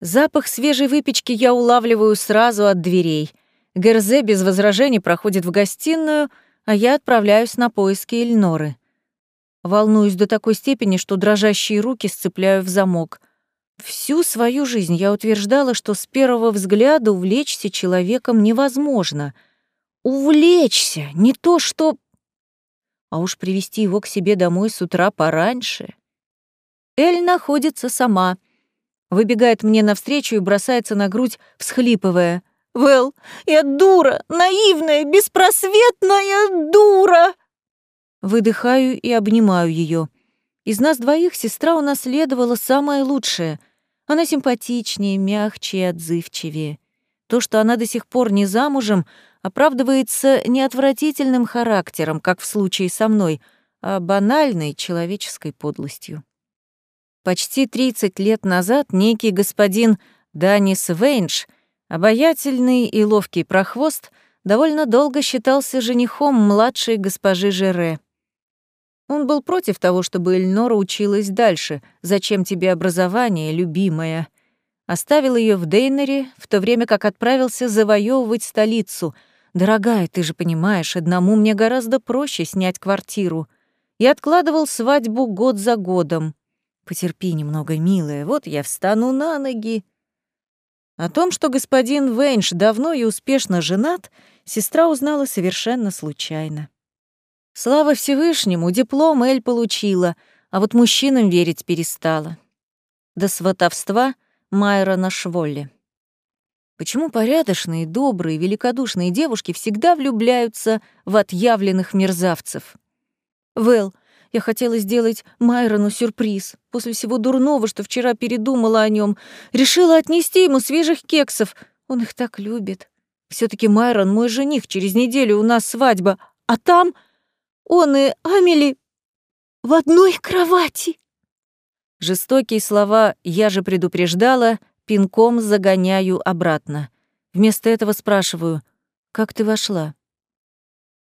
Запах свежей выпечки я улавливаю сразу от дверей. Герзе без возражений проходит в гостиную, а я отправляюсь на поиски Эльноры. Волнуюсь до такой степени, что дрожащие руки сцепляю в замок. Всю свою жизнь я утверждала, что с первого взгляда увлечься человеком невозможно. Увлечься, не то что... А уж привести его к себе домой с утра пораньше. Эль находится сама. Выбегает мне навстречу и бросается на грудь, всхлипывая. «Вэл, я дура, наивная, беспросветная дура!» Выдыхаю и обнимаю ее. Из нас двоих сестра унаследовала самое лучшее. Она симпатичнее, мягче и отзывчивее. То, что она до сих пор не замужем, оправдывается не отвратительным характером, как в случае со мной, а банальной человеческой подлостью. Почти 30 лет назад некий господин Данис Вейнш, обаятельный и ловкий прохвост, довольно долго считался женихом младшей госпожи Жере. Он был против того, чтобы Эльнора училась дальше. Зачем тебе образование, любимая? Оставил ее в Дейнере, в то время как отправился завоевывать столицу. Дорогая, ты же понимаешь, одному мне гораздо проще снять квартиру. И откладывал свадьбу год за годом. Потерпи немного, милая, вот я встану на ноги. О том, что господин Вейнш давно и успешно женат, сестра узнала совершенно случайно. Слава Всевышнему, диплом Эль получила, а вот мужчинам верить перестала. До сватовства Майрона Шволли. Почему порядочные, добрые, великодушные девушки всегда влюбляются в отъявленных мерзавцев? Вэл, я хотела сделать Майрону сюрприз. После всего дурного, что вчера передумала о нем, решила отнести ему свежих кексов. Он их так любит. все таки Майрон мой жених, через неделю у нас свадьба. А там он и Амели в одной кровати. Жестокие слова «я же предупреждала» пинком загоняю обратно. Вместо этого спрашиваю «как ты вошла?»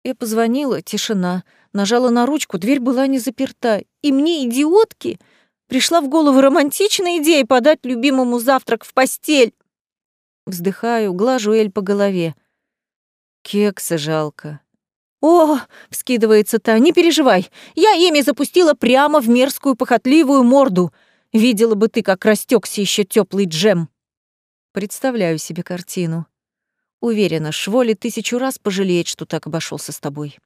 Я позвонила, тишина, нажала на ручку, дверь была не заперта, и мне, идиотки, пришла в голову романтичная идея подать любимому завтрак в постель. Вздыхаю, глажу Эль по голове. Кекса жалко. «О!» — вскидывается та. «Не переживай, я ими запустила прямо в мерзкую похотливую морду. Видела бы ты, как растекся еще теплый джем». Представляю себе картину. Уверена, Шволи тысячу раз пожалеет, что так обошелся с тобой.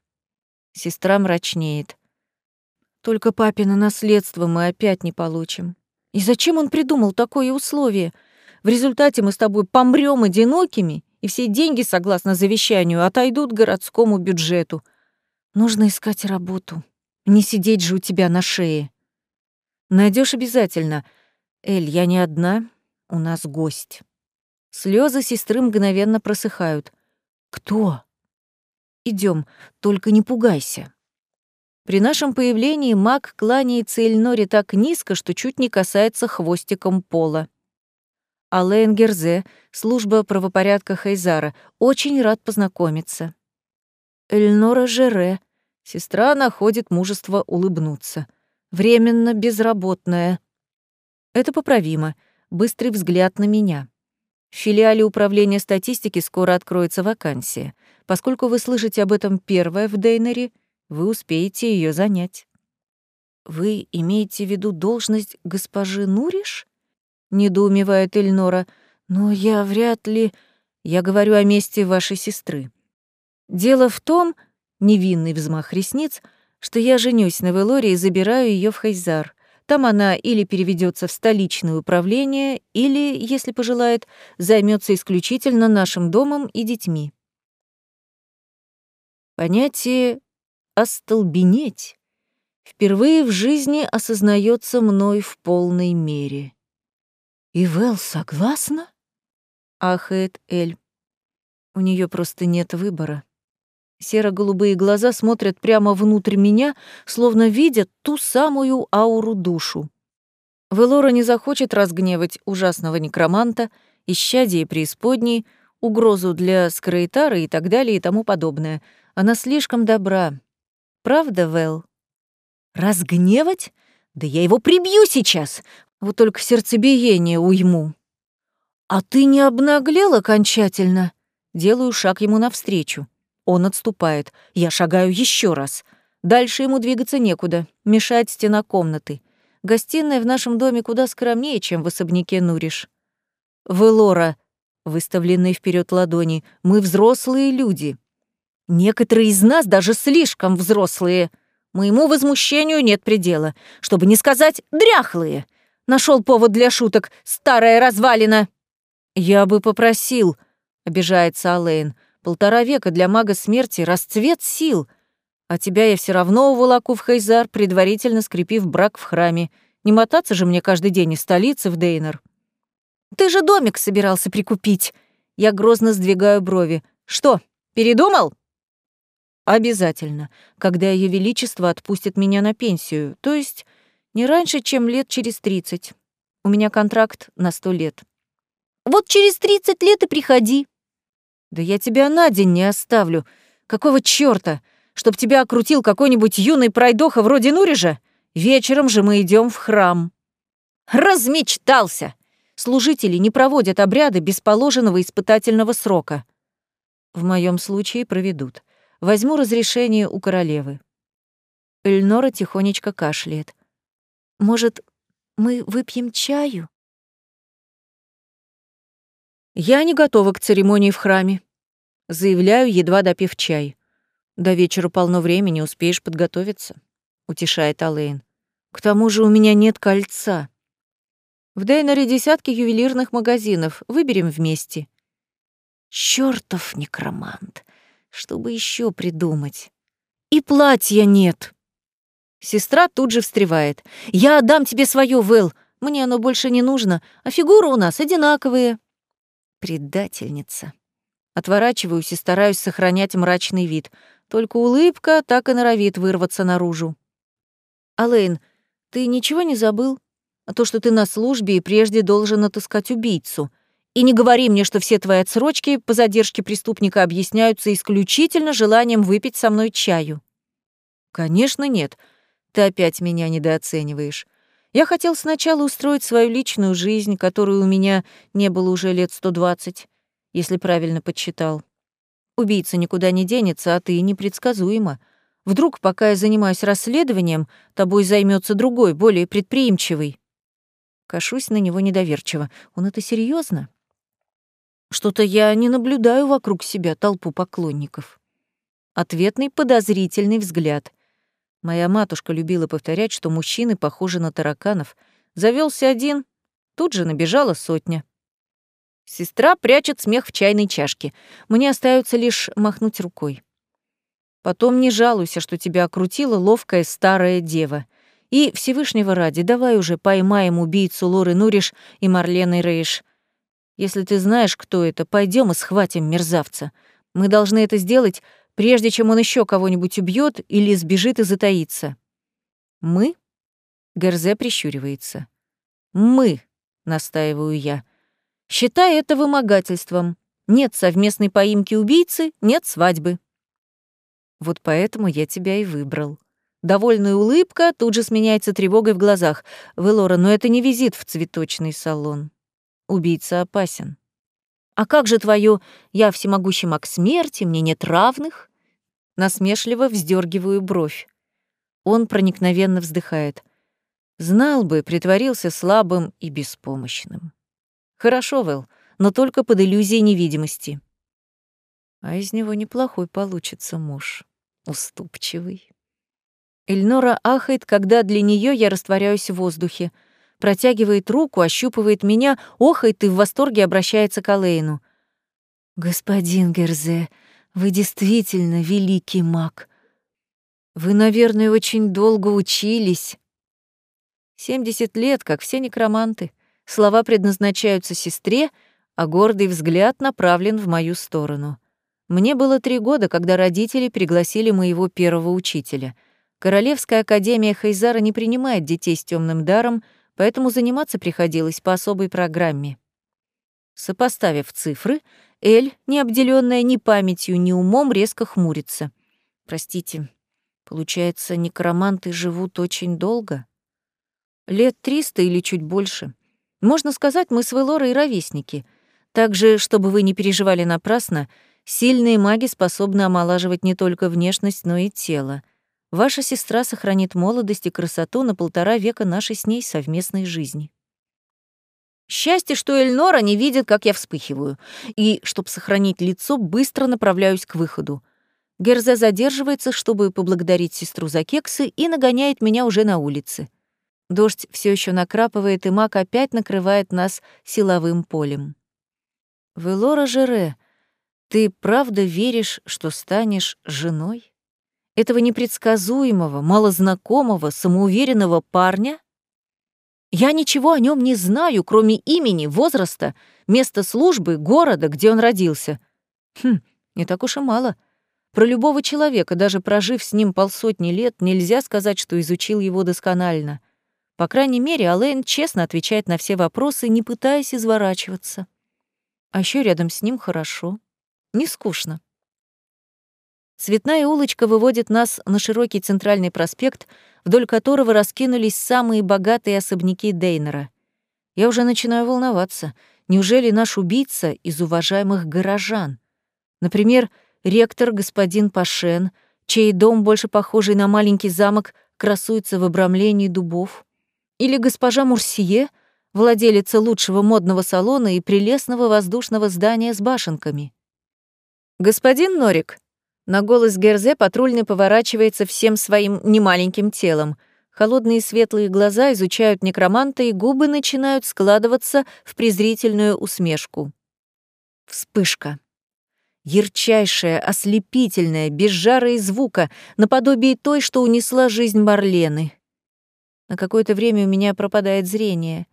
Сестра мрачнеет. Только папино наследство мы опять не получим. И зачем он придумал такое условие? В результате мы с тобой помрем одинокими и все деньги, согласно завещанию, отойдут городскому бюджету. Нужно искать работу. Не сидеть же у тебя на шее. Найдешь обязательно. Эль, я не одна, у нас гость. Слезы сестры мгновенно просыхают. Кто? Идем, только не пугайся. При нашем появлении маг кланяется Эльноре так низко, что чуть не касается хвостиком пола. Ален Герзе, служба правопорядка Хайзара. Очень рад познакомиться. Эльнора Жере. Сестра находит мужество улыбнуться. Временно безработная. Это поправимо. Быстрый взгляд на меня. В филиале управления статистики скоро откроется вакансия. Поскольку вы слышите об этом первое в Дейнере, вы успеете ее занять. Вы имеете в виду должность госпожи Нуриш? недоумевает Эльнора. Но я вряд ли... Я говорю о месте вашей сестры. Дело в том, невинный взмах ресниц, что я женюсь на Велоре и забираю ее в Хайзар. Там она или переведется в столичное управление, или, если пожелает, займется исключительно нашим домом и детьми. Понятие «остолбенеть» впервые в жизни осознается мной в полной мере. «И Вэл согласна?» — ахает Эль. У нее просто нет выбора. Серо-голубые глаза смотрят прямо внутрь меня, словно видят ту самую ауру душу. Велора не захочет разгневать ужасного некроманта, исчадие преисподней, угрозу для Скрейтара и так далее и тому подобное. Она слишком добра. Правда, Вэл? Разгневать? Да я его прибью сейчас! Вот только сердцебиение уйму. «А ты не обнаглел окончательно?» Делаю шаг ему навстречу. Он отступает. Я шагаю еще раз. Дальше ему двигаться некуда. Мешает стена комнаты. Гостиная в нашем доме куда скромнее, чем в особняке Нуриш. «Вы, Лора», выставленные вперед ладони, «мы взрослые люди. Некоторые из нас даже слишком взрослые. Моему возмущению нет предела, чтобы не сказать «дряхлые». Нашел повод для шуток, старая развалина. «Я бы попросил», — обижается Алэйн, «полтора века для мага смерти — расцвет сил. А тебя я все равно уволоку в Хейзар, предварительно скрепив брак в храме. Не мотаться же мне каждый день из столицы в Дейнер». «Ты же домик собирался прикупить!» Я грозно сдвигаю брови. «Что, передумал?» «Обязательно, когда Ее Величество отпустит меня на пенсию, то есть не раньше, чем лет через тридцать. У меня контракт на сто лет». «Вот через тридцать лет и приходи». «Да я тебя на день не оставлю. Какого чёрта? Чтоб тебя окрутил какой-нибудь юный пройдоха вроде Нурижа? Вечером же мы идем в храм». «Размечтался!» Служители не проводят обряды без положенного испытательного срока. В моем случае проведут. Возьму разрешение у королевы. Эльнора тихонечко кашляет. Может, мы выпьем чаю? Я не готова к церемонии в храме. Заявляю, едва допив чай. До вечера полно времени, успеешь подготовиться, утешает Алейн. К тому же у меня нет кольца. В Дейнере десятки ювелирных магазинов. Выберем вместе. Чёртов некромант. Чтобы еще придумать. И платья нет. Сестра тут же встревает. «Я отдам тебе свое, Вэл. Мне оно больше не нужно, а фигуры у нас одинаковые». Предательница. Отворачиваюсь и стараюсь сохранять мрачный вид. Только улыбка так и норовит вырваться наружу. «Алэйн, ты ничего не забыл?» а то, что ты на службе и прежде должен отыскать убийцу. И не говори мне, что все твои отсрочки по задержке преступника объясняются исключительно желанием выпить со мной чаю. Конечно, нет. Ты опять меня недооцениваешь. Я хотел сначала устроить свою личную жизнь, которую у меня не было уже лет 120, если правильно подсчитал. Убийца никуда не денется, а ты непредсказуема. Вдруг, пока я занимаюсь расследованием, тобой займется другой, более предприимчивый. Кашусь на него недоверчиво. Он это серьезно? Что-то я не наблюдаю вокруг себя толпу поклонников. Ответный подозрительный взгляд. Моя матушка любила повторять, что мужчины похожи на тараканов. Завелся один, тут же набежала сотня. Сестра прячет смех в чайной чашке. Мне остается лишь махнуть рукой. Потом не жалуйся, что тебя окрутила ловкая старая дева. И Всевышнего ради, давай уже поймаем убийцу Лоры Нуриш и Марлены Рейш. Если ты знаешь, кто это, пойдем и схватим мерзавца. Мы должны это сделать, прежде чем он еще кого-нибудь убьет или сбежит и затаится. Мы? Герзе прищуривается. Мы, настаиваю я. Считай это вымогательством. Нет совместной поимки убийцы, нет свадьбы. Вот поэтому я тебя и выбрал. Довольная улыбка тут же сменяется тревогой в глазах. «Велора, но это не визит в цветочный салон. Убийца опасен». «А как же твое «я всемогущий маг смерти, мне нет равных»?» Насмешливо вздергиваю бровь. Он проникновенно вздыхает. Знал бы, притворился слабым и беспомощным. Хорошо, Вэл, но только под иллюзией невидимости. А из него неплохой получится муж. Уступчивый. Эльнора ахает, когда для нее я растворяюсь в воздухе. Протягивает руку, ощупывает меня, охает и в восторге обращается к Алейну. «Господин Герзе, вы действительно великий маг. Вы, наверное, очень долго учились». Семьдесят лет, как все некроманты. Слова предназначаются сестре, а гордый взгляд направлен в мою сторону. Мне было три года, когда родители пригласили моего первого учителя — Королевская академия Хайзара не принимает детей с темным даром, поэтому заниматься приходилось по особой программе. Сопоставив цифры, Эль, не обделенная ни памятью, ни умом, резко хмурится. Простите, получается, некроманты живут очень долго? Лет триста или чуть больше. Можно сказать, мы с Велорой ровесники — Также, чтобы вы не переживали напрасно, сильные маги способны омолаживать не только внешность, но и тело. Ваша сестра сохранит молодость и красоту на полтора века нашей с ней совместной жизни. Счастье, что Эльнора не видит, как я вспыхиваю, и, чтобы сохранить лицо, быстро направляюсь к выходу. Герзе задерживается, чтобы поблагодарить сестру за кексы, и нагоняет меня уже на улице. Дождь все еще накрапывает, и маг опять накрывает нас силовым полем. Велора Жере, ты правда веришь, что станешь женой? Этого непредсказуемого, малознакомого, самоуверенного парня? Я ничего о нем не знаю, кроме имени, возраста, места службы, города, где он родился. Хм, не так уж и мало. Про любого человека, даже прожив с ним полсотни лет, нельзя сказать, что изучил его досконально. По крайней мере, Алэйн честно отвечает на все вопросы, не пытаясь изворачиваться. А еще рядом с ним хорошо. Не скучно. Цветная улочка выводит нас на широкий центральный проспект, вдоль которого раскинулись самые богатые особняки Дейнера. Я уже начинаю волноваться. Неужели наш убийца из уважаемых горожан? Например, ректор господин Пашен, чей дом, больше похожий на маленький замок, красуется в обрамлении дубов? Или госпожа Мурсие, владелица лучшего модного салона и прелестного воздушного здания с башенками? «Господин Норик», на голос Герзе патрульный поворачивается всем своим немаленьким телом. Холодные светлые глаза изучают некроманта, и губы начинают складываться в презрительную усмешку. Вспышка. Ярчайшая, ослепительная, без жара и звука, наподобие той, что унесла жизнь Марлены. На какое-то время у меня пропадает зрение.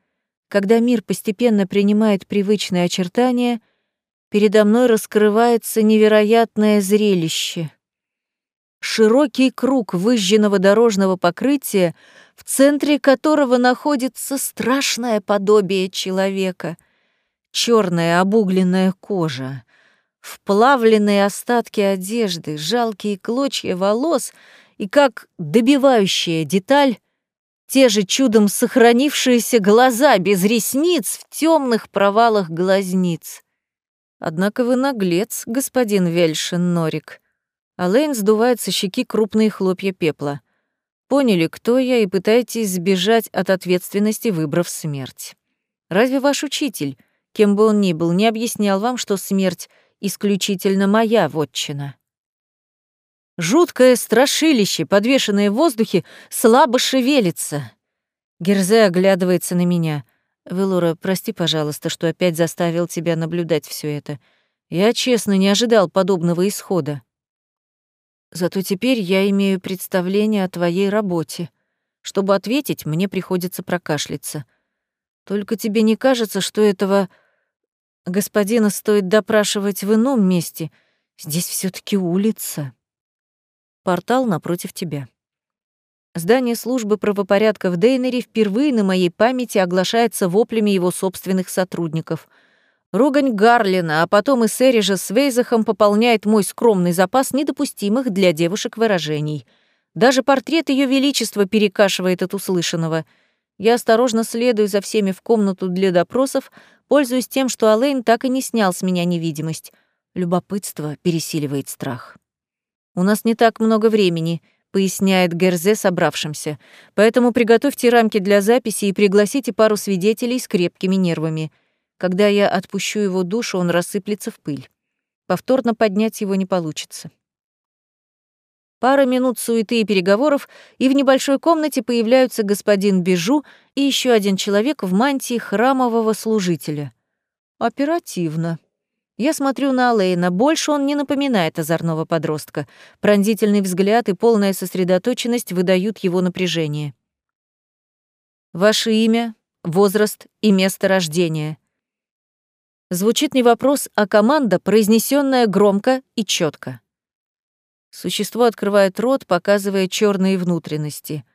Когда мир постепенно принимает привычные очертания, передо мной раскрывается невероятное зрелище. Широкий круг выжженного дорожного покрытия, в центре которого находится страшное подобие человека. Черная обугленная кожа, вплавленные остатки одежды, жалкие клочья волос и, как добивающая деталь, те же чудом сохранившиеся глаза без ресниц в темных провалах глазниц. Однако вы наглец, господин Вельшин Норик. Алэйн сдувает со щеки крупные хлопья пепла. Поняли, кто я, и пытаетесь сбежать от ответственности, выбрав смерть. Разве ваш учитель, кем бы он ни был, не объяснял вам, что смерть исключительно моя вотчина? Жуткое страшилище, подвешенное в воздухе, слабо шевелится. Герзе оглядывается на меня. Велора, прости, пожалуйста, что опять заставил тебя наблюдать все это. Я честно не ожидал подобного исхода. Зато теперь я имею представление о твоей работе. Чтобы ответить, мне приходится прокашляться. Только тебе не кажется, что этого господина стоит допрашивать в ином месте? Здесь все таки улица. Портал напротив тебя. Здание службы правопорядка в Дейнере впервые на моей памяти оглашается воплями его собственных сотрудников. Ругань Гарлина, а потом и Сережа с Вейзахом пополняет мой скромный запас недопустимых для девушек выражений. Даже портрет Ее Величества перекашивает от услышанного. Я осторожно следую за всеми в комнату для допросов, пользуясь тем, что Алейн так и не снял с меня невидимость. Любопытство пересиливает страх. У нас не так много времени —— поясняет Герзе собравшимся. «Поэтому приготовьте рамки для записи и пригласите пару свидетелей с крепкими нервами. Когда я отпущу его душу, он рассыплется в пыль. Повторно поднять его не получится». Пара минут суеты и переговоров, и в небольшой комнате появляются господин Бежу и еще один человек в мантии храмового служителя. Оперативно. Я смотрю на Алейна, больше он не напоминает озорного подростка. Пронзительный взгляд и полная сосредоточенность выдают его напряжение. Ваше имя, возраст и место рождения. Звучит не вопрос, а команда, произнесенная громко и четко. Существо открывает рот, показывая черные внутренности.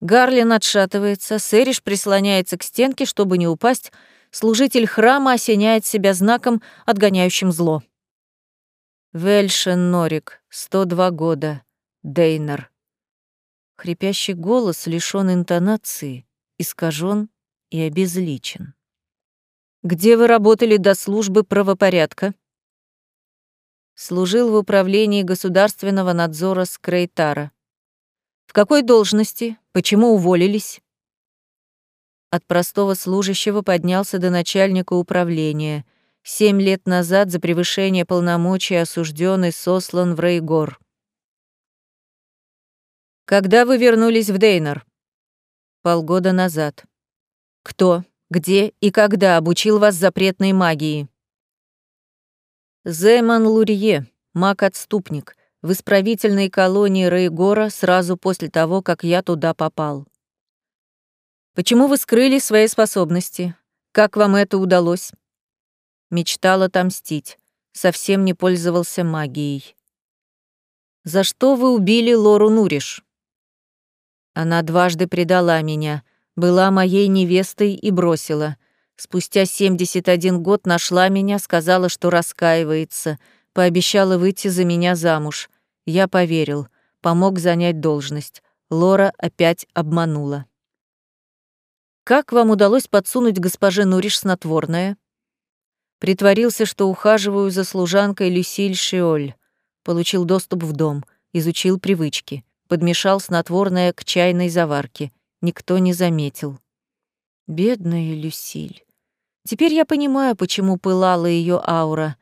Гарлин отшатывается, Сэриш прислоняется к стенке, чтобы не упасть, служитель храма осеняет себя знаком, отгоняющим зло. Вельшен Норик, 102 года, Дейнер. Хрипящий голос лишён интонации, искажен и обезличен. Где вы работали до службы правопорядка? Служил в управлении государственного надзора Скрейтара. В какой должности? Почему уволились? От простого служащего поднялся до начальника управления. Семь лет назад за превышение полномочий осужденный сослан в Рейгор. Когда вы вернулись в Дейнер? Полгода назад. Кто, где и когда обучил вас запретной магии? Зейман Лурье, маг-отступник, в исправительной колонии Рейгора сразу после того, как я туда попал. Почему вы скрыли свои способности? Как вам это удалось? Мечтал отомстить. Совсем не пользовался магией. За что вы убили Лору Нуриш? Она дважды предала меня, была моей невестой и бросила. Спустя 71 год нашла меня, сказала, что раскаивается, пообещала выйти за меня замуж. Я поверил, помог занять должность. Лора опять обманула. «Как вам удалось подсунуть госпоже Нуриш снотворное?» Притворился, что ухаживаю за служанкой Люсиль Шиоль. Получил доступ в дом, изучил привычки подмешал снотворное к чайной заварке. Никто не заметил. Бедная Люсиль. Теперь я понимаю, почему пылала ее аура.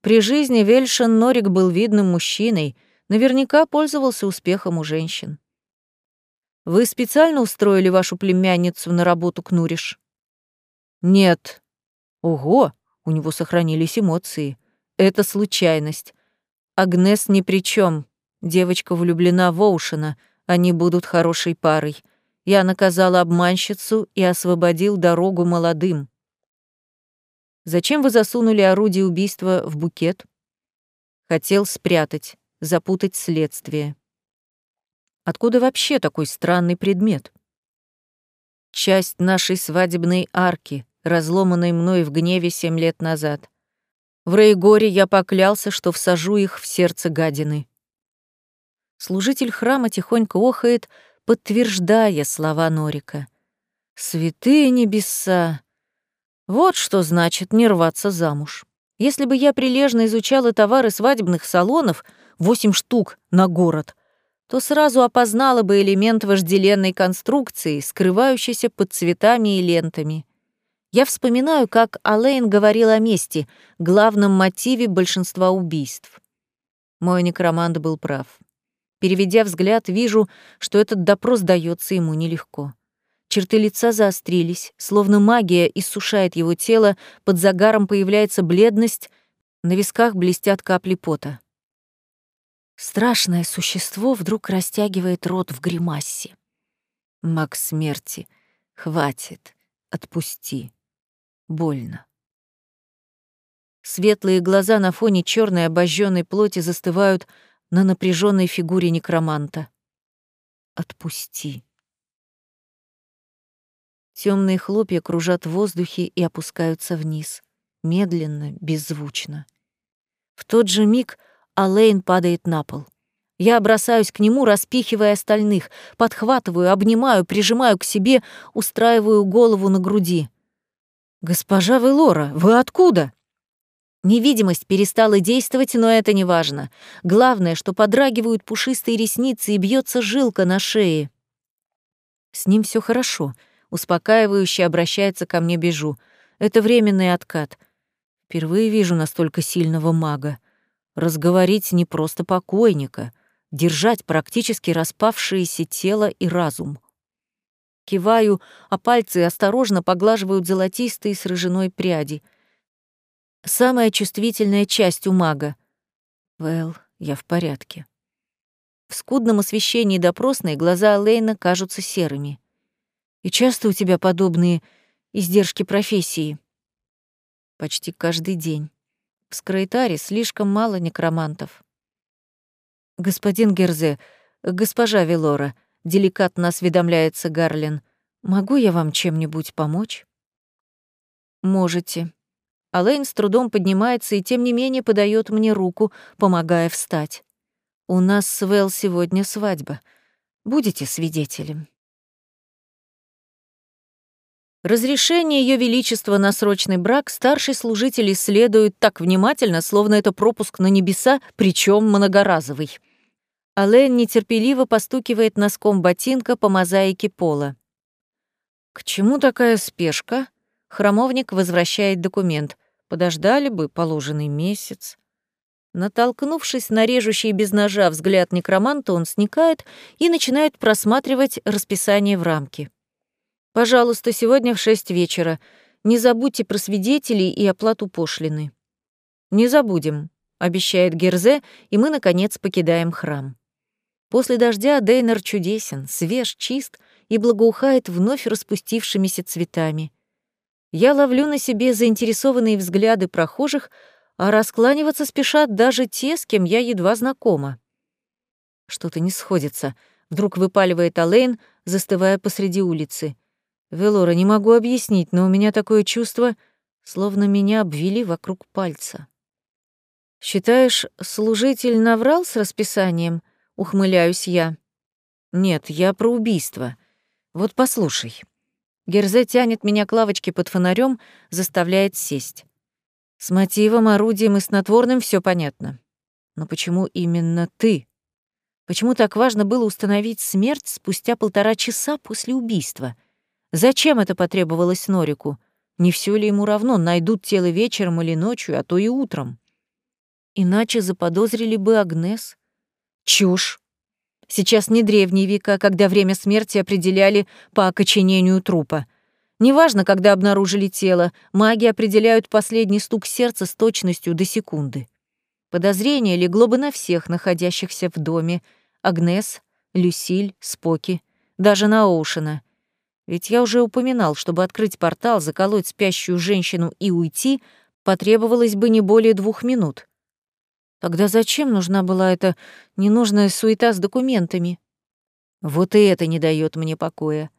При жизни Вельшин Норик был видным мужчиной, наверняка пользовался успехом у женщин. Вы специально устроили вашу племянницу на работу к Нуриш? Нет. Ого, у него сохранились эмоции. Это случайность. Агнес ни при чем. Девочка влюблена в Оушена, они будут хорошей парой. Я наказала обманщицу и освободил дорогу молодым. Зачем вы засунули орудие убийства в букет? Хотел спрятать, запутать следствие. Откуда вообще такой странный предмет? Часть нашей свадебной арки, разломанной мной в гневе семь лет назад. В Рейгоре я поклялся, что всажу их в сердце гадины. Служитель храма тихонько охает, подтверждая слова Норика. «Святые небеса! Вот что значит не рваться замуж. Если бы я прилежно изучала товары свадебных салонов, восемь штук на город, то сразу опознала бы элемент вожделенной конструкции, скрывающийся под цветами и лентами. Я вспоминаю, как Алейн говорил о мести, главном мотиве большинства убийств. Мой некромант был прав. Переведя взгляд, вижу, что этот допрос дается ему нелегко. Черты лица заострились, словно магия иссушает его тело, под загаром появляется бледность, на висках блестят капли пота. Страшное существо вдруг растягивает рот в гримасе. Маг смерти, хватит, отпусти. Больно. Светлые глаза на фоне черной обожженной плоти застывают на напряженной фигуре некроманта. Отпусти. Темные хлопья кружат в воздухе и опускаются вниз, медленно, беззвучно. В тот же миг Алейн падает на пол. Я бросаюсь к нему, распихивая остальных, подхватываю, обнимаю, прижимаю к себе, устраиваю голову на груди. «Госпожа Велора, вы откуда?» Невидимость перестала действовать, но это не важно. Главное, что подрагивают пушистые ресницы и бьется жилка на шее. С ним все хорошо. Успокаивающе обращается ко мне Бежу. Это временный откат. Впервые вижу настолько сильного мага. Разговорить не просто покойника, держать практически распавшееся тело и разум. Киваю, а пальцы осторожно поглаживают золотистые с рыжиной пряди — Самая чувствительная часть у мага. Вэл, я в порядке. В скудном освещении допросной глаза Лейна кажутся серыми. И часто у тебя подобные издержки профессии? Почти каждый день. В Скройтаре слишком мало некромантов. Господин Герзе, госпожа Велора, деликатно осведомляется Гарлин, могу я вам чем-нибудь помочь? Можете. Алэйн с трудом поднимается и тем не менее подает мне руку, помогая встать. «У нас с Вэл сегодня свадьба. Будете свидетелем?» Разрешение Ее Величества на срочный брак старший служитель исследует так внимательно, словно это пропуск на небеса, причем многоразовый. Ален нетерпеливо постукивает носком ботинка по мозаике пола. «К чему такая спешка?» Храмовник возвращает документ. Подождали бы положенный месяц. Натолкнувшись на режущий без ножа взгляд некроманта, он сникает и начинает просматривать расписание в рамке. «Пожалуйста, сегодня в шесть вечера. Не забудьте про свидетелей и оплату пошлины». «Не забудем», — обещает Герзе, и мы, наконец, покидаем храм. После дождя Дейнер чудесен, свеж, чист и благоухает вновь распустившимися цветами. Я ловлю на себе заинтересованные взгляды прохожих, а раскланиваться спешат даже те, с кем я едва знакома. Что-то не сходится. Вдруг выпаливает Алейн, застывая посреди улицы. «Велора, не могу объяснить, но у меня такое чувство, словно меня обвели вокруг пальца». «Считаешь, служитель наврал с расписанием?» — ухмыляюсь я. «Нет, я про убийство. Вот послушай». Герзе тянет меня к лавочке под фонарем, заставляет сесть. С мотивом, орудием и снотворным все понятно. Но почему именно ты? Почему так важно было установить смерть спустя полтора часа после убийства? Зачем это потребовалось Норику? Не все ли ему равно, найдут тело вечером или ночью, а то и утром? Иначе заподозрили бы Агнес. Чушь. Сейчас не древние века, когда время смерти определяли по окоченению трупа. Неважно, когда обнаружили тело, маги определяют последний стук сердца с точностью до секунды. Подозрение легло бы на всех находящихся в доме. Агнес, Люсиль, Споки, даже на Оушена. Ведь я уже упоминал, чтобы открыть портал, заколоть спящую женщину и уйти, потребовалось бы не более двух минут. Тогда зачем нужна была эта ненужная суета с документами? Вот и это не дает мне покоя.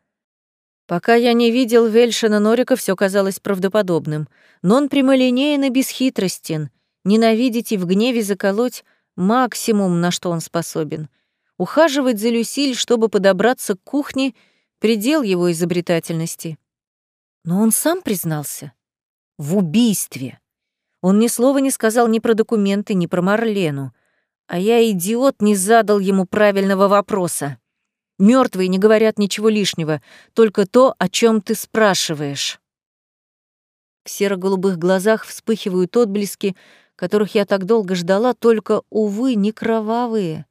Пока я не видел Вельшина Норика, все казалось правдоподобным. Но он прямолинеен и бесхитростен. Ненавидеть и в гневе заколоть — максимум, на что он способен. Ухаживать за Люсиль, чтобы подобраться к кухне — предел его изобретательности. Но он сам признался. В убийстве. Он ни слова не сказал ни про документы, ни про Марлену. А я, идиот, не задал ему правильного вопроса. Мертвые не говорят ничего лишнего, только то, о чем ты спрашиваешь. В серо-голубых глазах вспыхивают отблески, которых я так долго ждала, только, увы, не кровавые.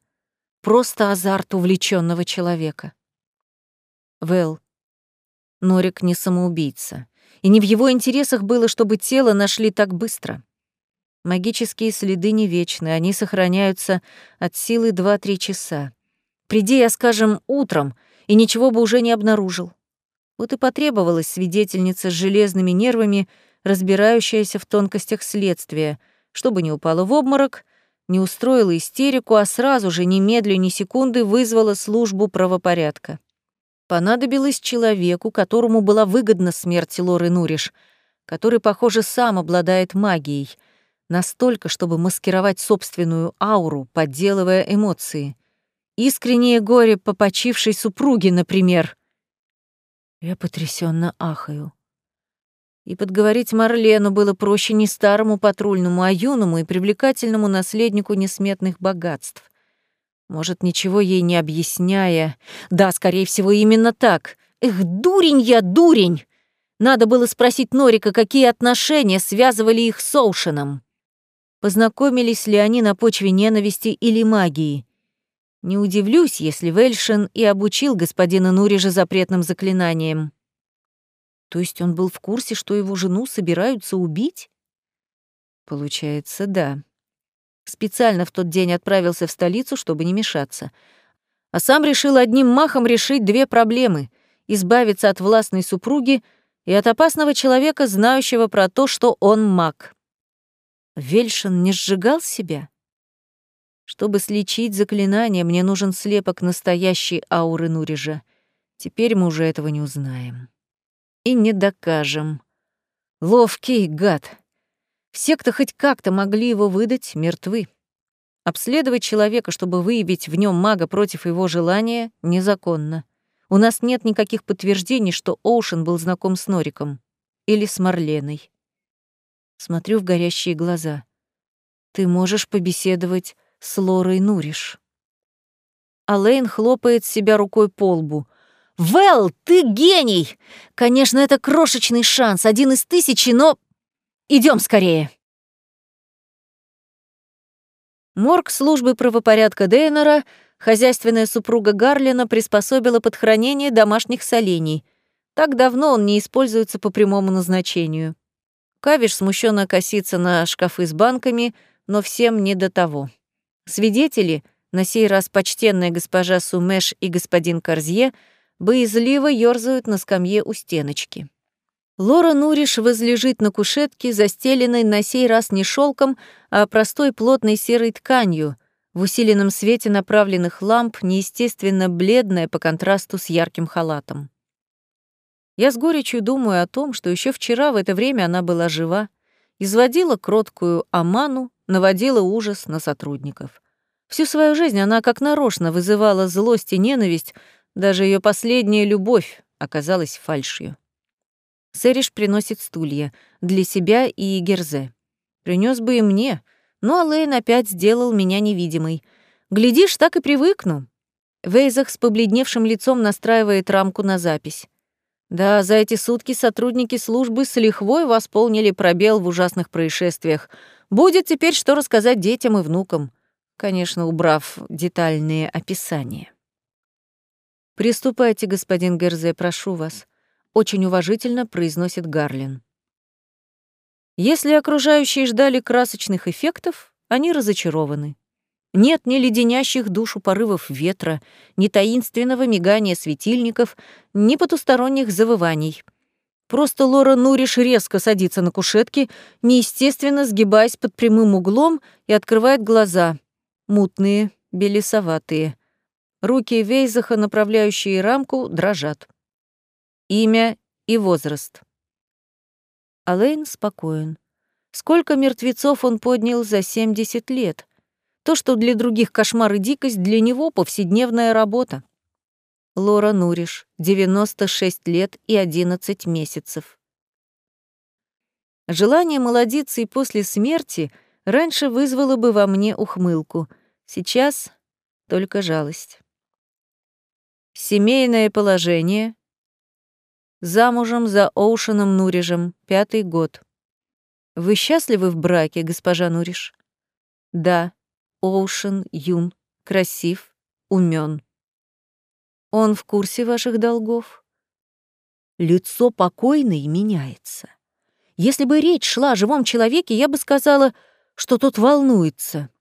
Просто азарт увлеченного человека. Вэл. Норик не самоубийца. И не в его интересах было, чтобы тело нашли так быстро. Магические следы не вечны, они сохраняются от силы 2-3 часа. Приди я, скажем, утром, и ничего бы уже не обнаружил. Вот и потребовалась свидетельница с железными нервами, разбирающаяся в тонкостях следствия, чтобы не упала в обморок, не устроила истерику, а сразу же, немедленно ни секунды, вызвала службу правопорядка. Понадобилось человеку, которому была выгодна смерть Лоры Нуриш, который, похоже, сам обладает магией, настолько, чтобы маскировать собственную ауру, подделывая эмоции — Искреннее горе по почившей супруге, например. Я потрясенно ахаю. И подговорить Марлену было проще не старому патрульному, а юному и привлекательному наследнику несметных богатств. Может, ничего ей не объясняя. Да, скорее всего, именно так. Эх, дурень я, дурень! Надо было спросить Норика, какие отношения связывали их с Оушеном. Познакомились ли они на почве ненависти или магии? Не удивлюсь, если Вельшин и обучил господина Нурижа запретным заклинанием. То есть он был в курсе, что его жену собираются убить? Получается, да. Специально в тот день отправился в столицу, чтобы не мешаться. А сам решил одним махом решить две проблемы — избавиться от властной супруги и от опасного человека, знающего про то, что он маг. Вельшин не сжигал себя? Чтобы сличить заклинание, мне нужен слепок настоящей ауры Нурижа. Теперь мы уже этого не узнаем. И не докажем. Ловкий гад. Все, кто хоть как-то могли его выдать, мертвы. Обследовать человека, чтобы выявить в нем мага против его желания, незаконно. У нас нет никаких подтверждений, что Оушен был знаком с Нориком. Или с Марленой. Смотрю в горящие глаза. Ты можешь побеседовать с Лорой Нуриш. Алейн хлопает себя рукой по лбу. «Вэл, ты гений! Конечно, это крошечный шанс, один из тысячи, но... Идем скорее!» Морг службы правопорядка Дейнера хозяйственная супруга Гарлина приспособила под хранение домашних солений. Так давно он не используется по прямому назначению. Кавиш смущенно косится на шкафы с банками, но всем не до того. Свидетели, на сей раз почтенная госпожа Сумеш и господин Корзье, боязливо ёрзают на скамье у стеночки. Лора Нуриш возлежит на кушетке, застеленной на сей раз не шелком, а простой плотной серой тканью, в усиленном свете направленных ламп, неестественно бледная по контрасту с ярким халатом. Я с горечью думаю о том, что еще вчера в это время она была жива, изводила кроткую Аману, наводила ужас на сотрудников. Всю свою жизнь она как нарочно вызывала злость и ненависть, даже ее последняя любовь оказалась фальшью. Сэриш приносит стулья для себя и Герзе. Принес бы и мне, но Алэйн опять сделал меня невидимой. Глядишь, так и привыкну. Вейзах с побледневшим лицом настраивает рамку на запись. Да, за эти сутки сотрудники службы с лихвой восполнили пробел в ужасных происшествиях. Будет теперь что рассказать детям и внукам. Конечно, убрав детальные описания. «Приступайте, господин Герзе, прошу вас», очень уважительно произносит Гарлин. Если окружающие ждали красочных эффектов, они разочарованы. Нет ни леденящих душу порывов ветра, ни таинственного мигания светильников, ни потусторонних завываний. Просто Лора Нуриш резко садится на кушетке, неестественно сгибаясь под прямым углом и открывает глаза. Мутные, белесоватые. Руки Вейзаха, направляющие рамку, дрожат имя и возраст. Алейн спокоен. Сколько мертвецов он поднял за 70 лет? То, что для других кошмар и дикость, для него повседневная работа. Лора Нуриш, 96 лет и 11 месяцев. Желание молодиться и после смерти раньше вызвало бы во мне ухмылку. Сейчас только жалость. Семейное положение, Замужем за Оушеном Нурижем, пятый год. Вы счастливы в браке, госпожа Нуриш? Да, Оушен юн, красив, умен. Он в курсе ваших долгов? Лицо покойной меняется. Если бы речь шла о живом человеке, я бы сказала, что тот волнуется.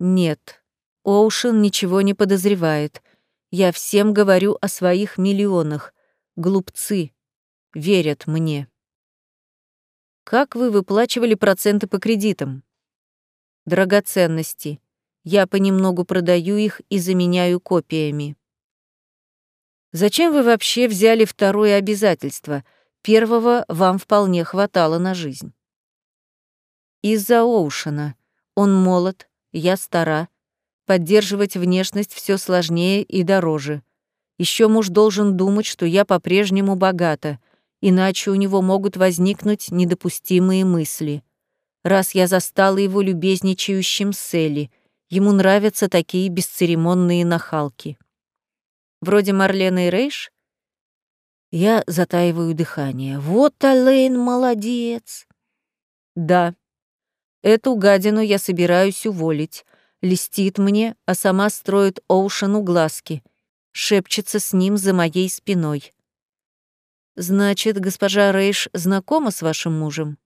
Нет, Оушен ничего не подозревает. Я всем говорю о своих миллионах глупцы, верят мне. Как вы выплачивали проценты по кредитам? Драгоценности. Я понемногу продаю их и заменяю копиями. Зачем вы вообще взяли второе обязательство? Первого вам вполне хватало на жизнь. Из-за Оушена. Он молод, я стара. Поддерживать внешность все сложнее и дороже. Еще муж должен думать, что я по-прежнему богата, иначе у него могут возникнуть недопустимые мысли. Раз я застала его любезничающим с Элли, ему нравятся такие бесцеремонные нахалки. Вроде Марлены Рейш? Я затаиваю дыхание. Вот Алейн молодец. Да, эту гадину я собираюсь уволить. Листит мне, а сама строит Оушену глазки — шепчется с ним за моей спиной. «Значит, госпожа Рейш знакома с вашим мужем?»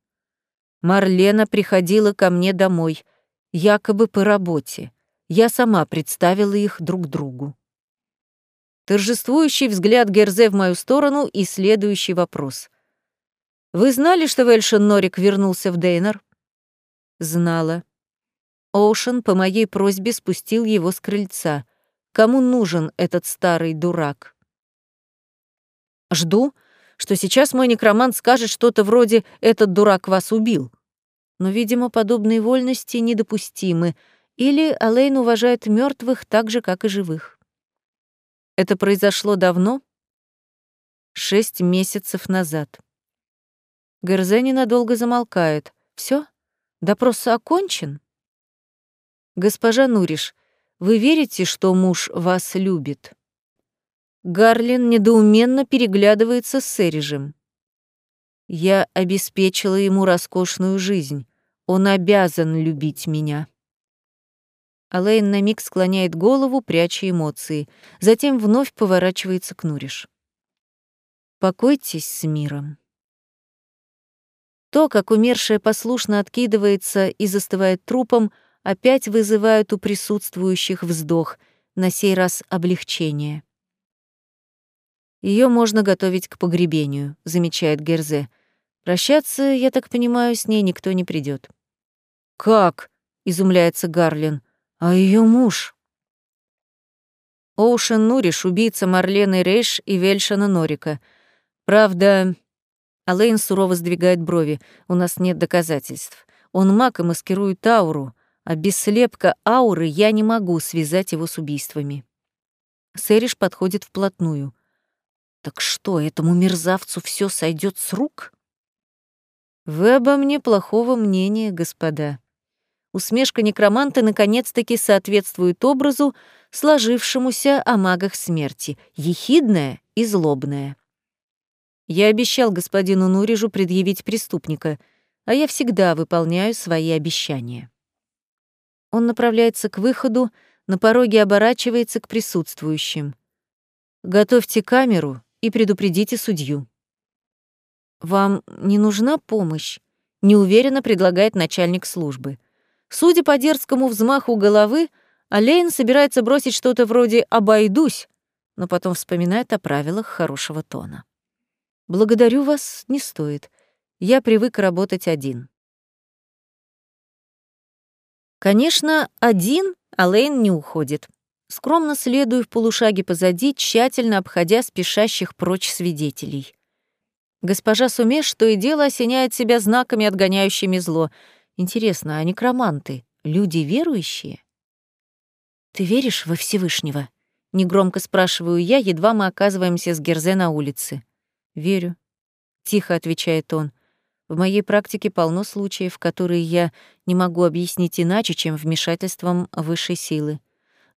Марлена приходила ко мне домой, якобы по работе. Я сама представила их друг другу. Торжествующий взгляд Герзе в мою сторону и следующий вопрос. «Вы знали, что Вельшин Норик вернулся в Дейнер?» «Знала». Оушен по моей просьбе спустил его с крыльца. Кому нужен этот старый дурак? Жду, что сейчас мой некромант скажет что-то вроде «этот дурак вас убил». Но, видимо, подобные вольности недопустимы, или Алейн уважает мертвых так же, как и живых. Это произошло давно? Шесть месяцев назад. Герзе ненадолго замолкает. Все? Допрос окончен? Госпожа Нуриш, вы верите, что муж вас любит? Гарлин недоуменно переглядывается с Эрижем. Я обеспечила ему роскошную жизнь. Он обязан любить меня. Алэйн на миг склоняет голову, пряча эмоции. Затем вновь поворачивается к Нуриш. «Покойтесь с миром». То, как умершая послушно откидывается и застывает трупом, опять вызывает у присутствующих вздох, на сей раз облегчение. Ее можно готовить к погребению, замечает Герзе. Прощаться, я так понимаю, с ней никто не придет. Как? изумляется Гарлин. А ее муж? Оушен Нуриш, убийца Марлены Рейш и Вельшана Норика. Правда, Алейн сурово сдвигает брови. У нас нет доказательств. Он маг и маскирует ауру, а без слепка ауры я не могу связать его с убийствами. Сэриш подходит вплотную. Так что, этому мерзавцу все сойдет с рук? Вы обо мне плохого мнения, господа. Усмешка некроманта наконец-таки соответствует образу, сложившемуся о магах смерти, ехидная и злобная. Я обещал господину Нурижу предъявить преступника, а я всегда выполняю свои обещания. Он направляется к выходу, на пороге оборачивается к присутствующим. «Готовьте камеру и предупредите судью». «Вам не нужна помощь?» — неуверенно предлагает начальник службы. Судя по дерзкому взмаху головы, Алейн собирается бросить что-то вроде «обойдусь», но потом вспоминает о правилах хорошего тона. «Благодарю вас, не стоит. Я привык работать один». Конечно, один Алейн не уходит. Скромно следую в полушаге позади, тщательно обходя спешащих прочь свидетелей. Госпожа Сумеш то и дело осеняет себя знаками, отгоняющими зло. Интересно, а некроманты — люди верующие? «Ты веришь во Всевышнего?» — негромко спрашиваю я, едва мы оказываемся с Герзе на улице. «Верю», — тихо отвечает он. В моей практике полно случаев, которые я не могу объяснить иначе, чем вмешательством высшей силы.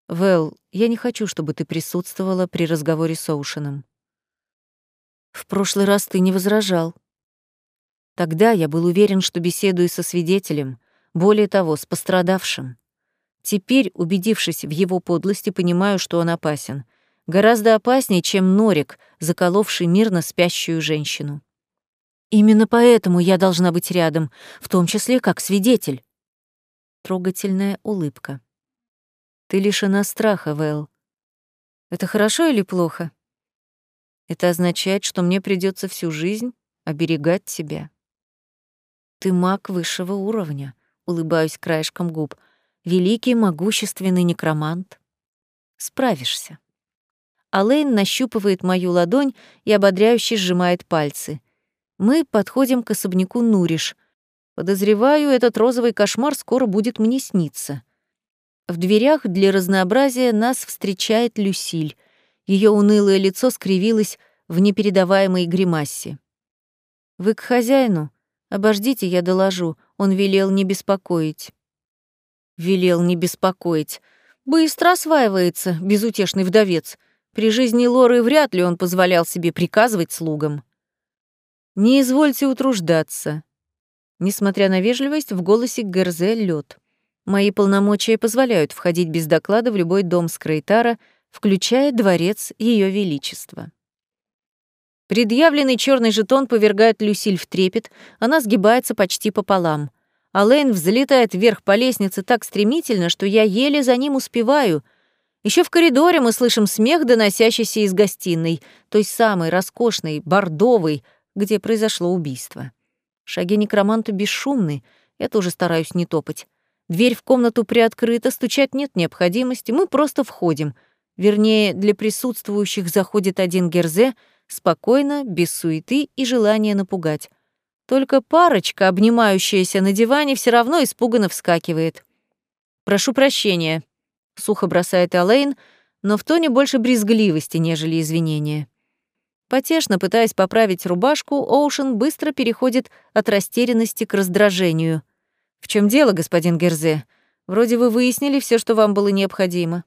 Вэл, я не хочу, чтобы ты присутствовала при разговоре с Оушеном. В прошлый раз ты не возражал. Тогда я был уверен, что беседую со свидетелем, более того, с пострадавшим. Теперь, убедившись в его подлости, понимаю, что он опасен. Гораздо опаснее, чем Норик, заколовший мирно спящую женщину. Именно поэтому я должна быть рядом, в том числе как свидетель. Трогательная улыбка. Ты лишена страха, Вэл. Это хорошо или плохо? Это означает, что мне придется всю жизнь оберегать тебя. Ты маг высшего уровня, улыбаюсь краешком губ. Великий, могущественный некромант. Справишься. Алейн нащупывает мою ладонь и ободряюще сжимает пальцы — мы подходим к особняку Нуриш. Подозреваю, этот розовый кошмар скоро будет мне сниться. В дверях для разнообразия нас встречает Люсиль. Ее унылое лицо скривилось в непередаваемой гримасе. «Вы к хозяину? Обождите, я доложу. Он велел не беспокоить». «Велел не беспокоить. Быстро осваивается, безутешный вдовец. При жизни Лоры вряд ли он позволял себе приказывать слугам». «Не извольте утруждаться». Несмотря на вежливость, в голосе Герзе лед. Мои полномочия позволяют входить без доклада в любой дом Скрейтара, включая дворец Ее Величества. Предъявленный черный жетон повергает Люсиль в трепет, она сгибается почти пополам. Алейн взлетает вверх по лестнице так стремительно, что я еле за ним успеваю. Еще в коридоре мы слышим смех, доносящийся из гостиной, той самой роскошной, бордовой, где произошло убийство. Шаги некроманта бесшумны, я тоже стараюсь не топать. Дверь в комнату приоткрыта, стучать нет необходимости, мы просто входим. Вернее, для присутствующих заходит один Герзе, спокойно, без суеты и желания напугать. Только парочка, обнимающаяся на диване, все равно испуганно вскакивает. «Прошу прощения», — сухо бросает Алейн, но в тоне больше брезгливости, нежели извинения. Потешно пытаясь поправить рубашку, Оушен быстро переходит от растерянности к раздражению. «В чем дело, господин Герзе? Вроде вы выяснили все, что вам было необходимо».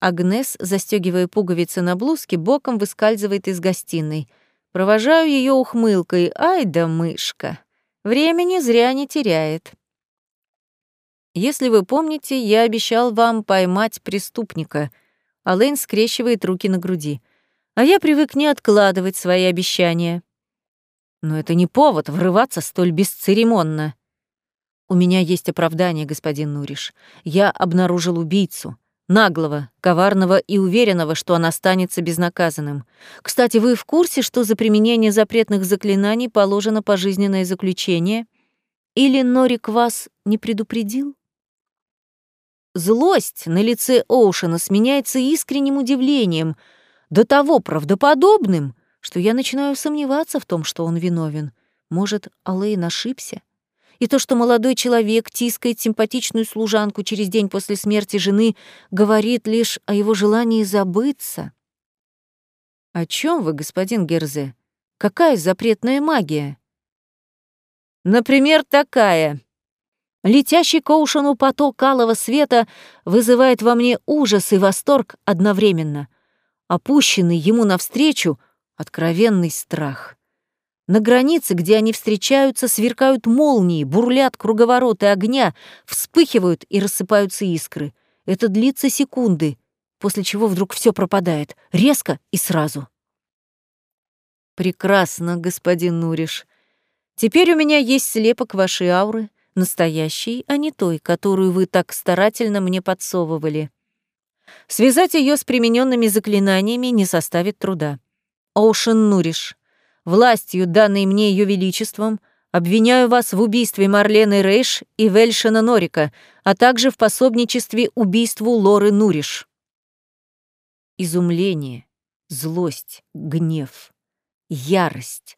Агнес, застегивая пуговицы на блузке, боком выскальзывает из гостиной. Провожаю ее ухмылкой. «Ай да мышка! Времени зря не теряет». «Если вы помните, я обещал вам поймать преступника». Алэйн скрещивает руки на груди а я привык не откладывать свои обещания. Но это не повод врываться столь бесцеремонно. У меня есть оправдание, господин Нуриш. Я обнаружил убийцу. Наглого, коварного и уверенного, что он останется безнаказанным. Кстати, вы в курсе, что за применение запретных заклинаний положено пожизненное заключение? Или Норик вас не предупредил? Злость на лице Оушена сменяется искренним удивлением — до того правдоподобным, что я начинаю сомневаться в том, что он виновен. Может, Алэйн ошибся? И то, что молодой человек тискает симпатичную служанку через день после смерти жены, говорит лишь о его желании забыться. «О чем вы, господин Герзе? Какая запретная магия?» «Например, такая», Летящий к Оушену поток алого света вызывает во мне ужас и восторг одновременно опущенный ему навстречу откровенный страх. На границе, где они встречаются, сверкают молнии, бурлят круговороты огня, вспыхивают и рассыпаются искры. Это длится секунды, после чего вдруг все пропадает, резко и сразу. «Прекрасно, господин Нуриш. Теперь у меня есть слепок вашей ауры, настоящий, а не той, которую вы так старательно мне подсовывали. Связать ее с примененными заклинаниями не составит труда. Оушен Нуриш, властью, данной мне ее величеством, обвиняю вас в убийстве Марлены Рейш и Вельшина Норика, а также в пособничестве убийству Лоры Нуриш. Изумление, злость, гнев, ярость.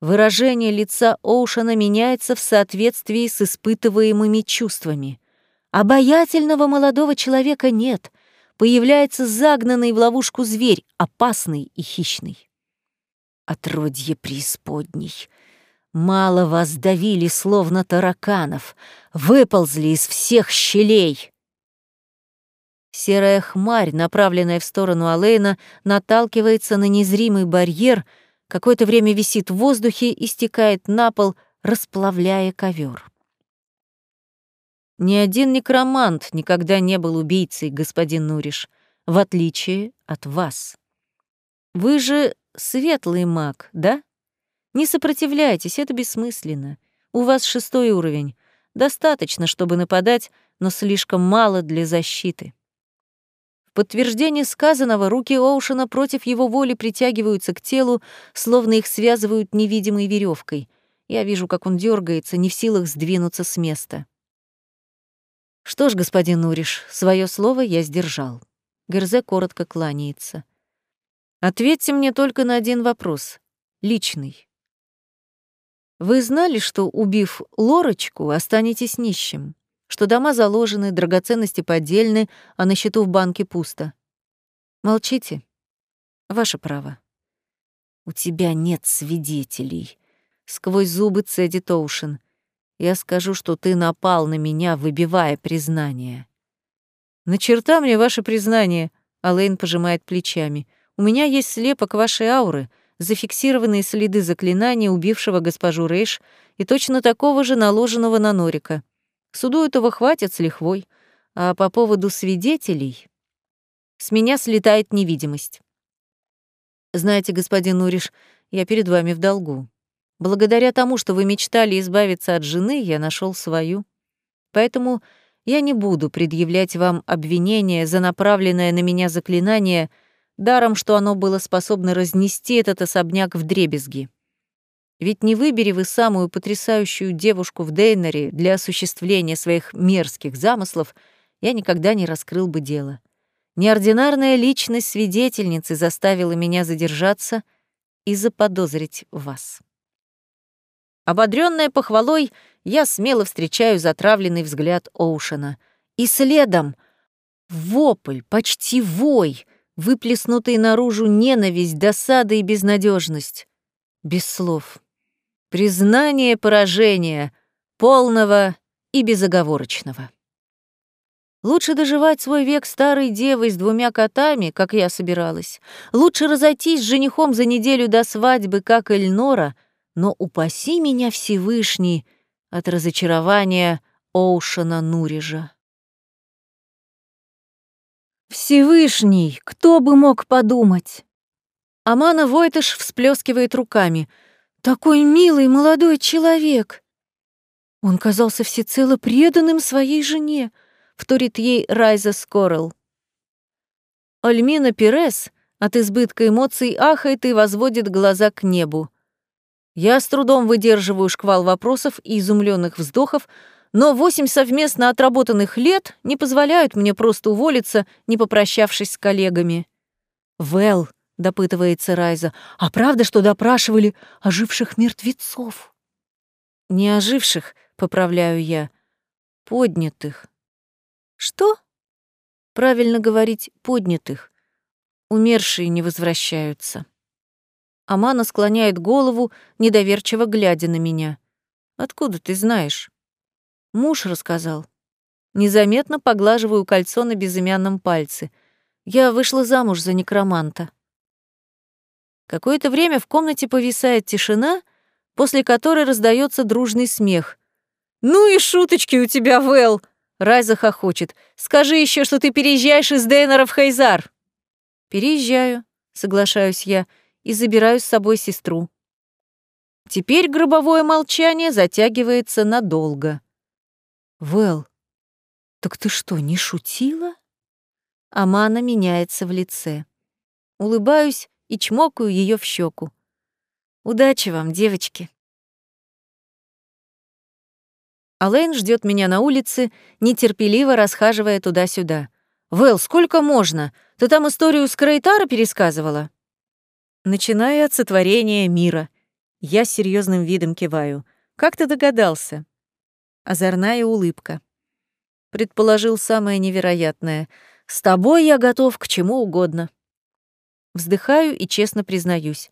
Выражение лица Оушена меняется в соответствии с испытываемыми чувствами. Обаятельного молодого человека нет — появляется загнанный в ловушку зверь, опасный и хищный. Отродье преисподней. Мало вас давили, словно тараканов, выползли из всех щелей. Серая хмарь, направленная в сторону Алейна, наталкивается на незримый барьер, какое-то время висит в воздухе и стекает на пол, расплавляя ковер. Ни один некромант никогда не был убийцей, господин Нуриш, в отличие от вас. Вы же светлый маг, да? Не сопротивляйтесь, это бессмысленно. У вас шестой уровень. Достаточно, чтобы нападать, но слишком мало для защиты. В подтверждение сказанного руки Оушена против его воли притягиваются к телу, словно их связывают невидимой веревкой. Я вижу, как он дергается, не в силах сдвинуться с места. Что ж, господин Нуриш, свое слово я сдержал. Герзе коротко кланяется. Ответьте мне только на один вопрос. Личный. Вы знали, что, убив Лорочку, останетесь нищим? Что дома заложены, драгоценности поддельны, а на счету в банке пусто? Молчите. Ваше право. У тебя нет свидетелей. Сквозь зубы цедит Оушен. Я скажу, что ты напал на меня, выбивая признание. На черта мне ваше признание, Алейн пожимает плечами. У меня есть слепок вашей ауры, зафиксированные следы заклинания убившего госпожу Рейш и точно такого же наложенного на Норика. Суду этого хватит с лихвой. А по поводу свидетелей... С меня слетает невидимость. Знаете, господин Нуриш, я перед вами в долгу. Благодаря тому, что вы мечтали избавиться от жены, я нашел свою. Поэтому я не буду предъявлять вам обвинение за направленное на меня заклинание, даром, что оно было способно разнести этот особняк в дребезги. Ведь не выбери вы самую потрясающую девушку в Дейнере для осуществления своих мерзких замыслов, я никогда не раскрыл бы дело. Неординарная личность свидетельницы заставила меня задержаться и заподозрить вас. Ободрённая похвалой, я смело встречаю затравленный взгляд Оушена. И следом Вопль, почти вой, выплеснутый наружу ненависть, досада и безнадежность. Без слов. Признание поражения, полного и безоговорочного. Лучше доживать свой век старой девой с двумя котами, как я собиралась. Лучше разойтись с женихом за неделю до свадьбы, как Эльнора, но упаси меня Всевышний от разочарования Оушена Нурижа. Всевышний, кто бы мог подумать? Амана Войтыш всплескивает руками. Такой милый молодой человек. Он казался всецело преданным своей жене, вторит ей Райза Скорел. Альмина Перес от избытка эмоций ахает и возводит глаза к небу. Я с трудом выдерживаю шквал вопросов и изумленных вздохов, но восемь совместно отработанных лет не позволяют мне просто уволиться, не попрощавшись с коллегами. «Вэл», — допытывается Райза, — «а правда, что допрашивали оживших мертвецов?» «Не оживших», — поправляю я, — «поднятых». «Что?» «Правильно говорить «поднятых». Умершие не возвращаются». Амана склоняет голову, недоверчиво глядя на меня. «Откуда ты знаешь?» Муж рассказал. Незаметно поглаживаю кольцо на безымянном пальце. Я вышла замуж за некроманта. Какое-то время в комнате повисает тишина, после которой раздается дружный смех. «Ну и шуточки у тебя, Вэл!» Райза хохочет. «Скажи еще, что ты переезжаешь из Дейнера в Хейзар!» «Переезжаю», — соглашаюсь я, и забираю с собой сестру. Теперь гробовое молчание затягивается надолго. Вэл, так ты что, не шутила? Амана меняется в лице. Улыбаюсь и чмокаю ее в щеку. Удачи вам, девочки. Алэйн ждет меня на улице, нетерпеливо расхаживая туда-сюда. «Вэл, сколько можно? Ты там историю с Крейтара пересказывала?» Начиная от сотворения мира. Я серьезным видом киваю. «Как ты догадался?» озорная улыбка. Предположил самое невероятное. «С тобой я готов к чему угодно». Вздыхаю и честно признаюсь.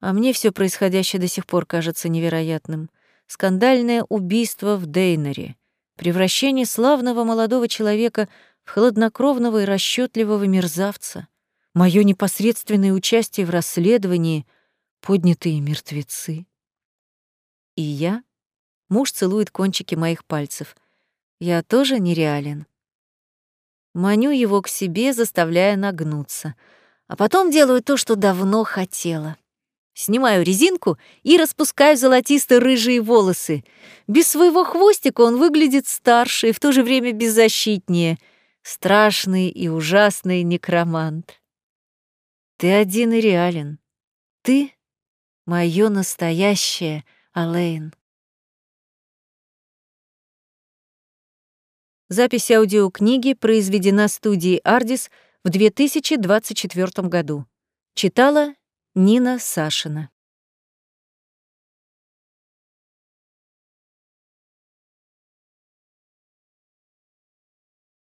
А мне все происходящее до сих пор кажется невероятным. Скандальное убийство в Дейнере, превращение славного молодого человека в хладнокровного и расчетливого мерзавца, мое непосредственное участие в расследовании, поднятые мертвецы. И я Муж целует кончики моих пальцев. Я тоже нереален. Маню его к себе, заставляя нагнуться. А потом делаю то, что давно хотела. Снимаю резинку и распускаю золотисто-рыжие волосы. Без своего хвостика он выглядит старше и в то же время беззащитнее. Страшный и ужасный некромант. Ты один и реален. Ты — моё настоящее, Алейн. Запись аудиокниги произведена студией «Ардис» в 2024 году. Читала Нина Сашина.